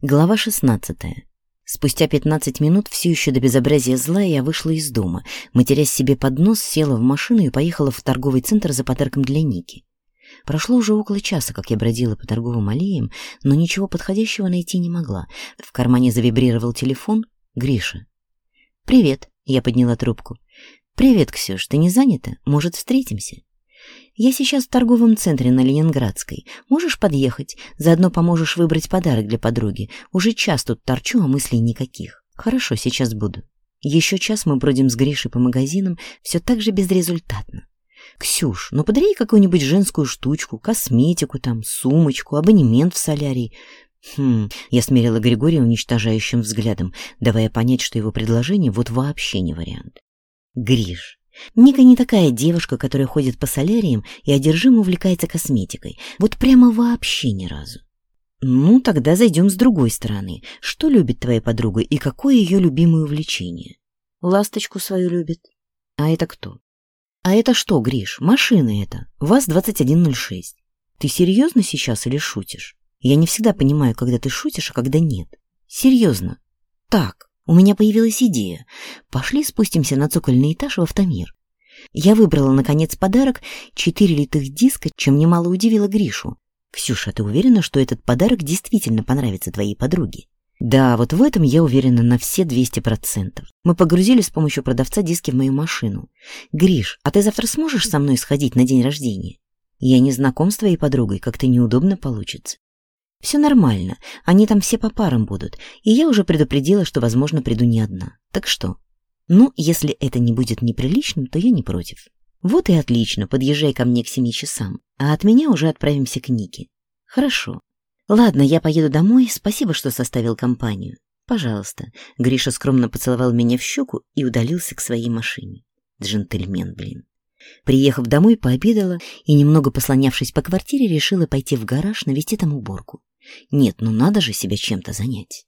Глава 16. Спустя 15 минут, все еще до безобразия зла, я вышла из дома, матерясь себе под нос, села в машину и поехала в торговый центр за подарком для Ники. Прошло уже около часа, как я бродила по торговым аллеям, но ничего подходящего найти не могла. В кармане завибрировал телефон Гриша. «Привет», — я подняла трубку. «Привет, Ксюш, ты не занята? Может, встретимся?» Я сейчас в торговом центре на Ленинградской. Можешь подъехать? Заодно поможешь выбрать подарок для подруги. Уже час тут торчу, а мыслей никаких. Хорошо, сейчас буду. Еще час мы бродим с Гришей по магазинам, все так же безрезультатно. «Ксюш, ну подари какую-нибудь женскую штучку, косметику там, сумочку, абонемент в солярий. «Хм...» — я смерила Григория уничтожающим взглядом, давая понять, что его предложение вот вообще не вариант. «Гриш, Ника не такая девушка, которая ходит по соляриям и одержимо увлекается косметикой. Вот прямо вообще ни разу. Ну, тогда зайдем с другой стороны. Что любит твоя подруга и какое ее любимое увлечение? Ласточку свою любит. А это кто? А это что, Гриш, машина это. ВАЗ-2106. Ты серьезно сейчас или шутишь? Я не всегда понимаю, когда ты шутишь, а когда нет. Серьезно. Так. У меня появилась идея. Пошли спустимся на цокольный этаж в автомир. Я выбрала, наконец, подарок — четыре литых диска, чем немало удивила Гришу. «Ксюша, ты уверена, что этот подарок действительно понравится твоей подруге?» «Да, вот в этом я уверена на все 200%. Мы погрузили с помощью продавца диски в мою машину. Гриш, а ты завтра сможешь со мной сходить на день рождения?» «Я не знаком с твоей подругой, как-то неудобно получится. Все нормально, они там все по парам будут, и я уже предупредила, что, возможно, приду не одна. Так что? Ну, если это не будет неприличным, то я не против. Вот и отлично, подъезжай ко мне к семи часам, а от меня уже отправимся к Нике. Хорошо. Ладно, я поеду домой, спасибо, что составил компанию. Пожалуйста. Гриша скромно поцеловал меня в щеку и удалился к своей машине. Джентльмен, блин. Приехав домой, пообедала и, немного послонявшись по квартире, решила пойти в гараж навести там уборку. Нет, ну надо же себя чем-то занять.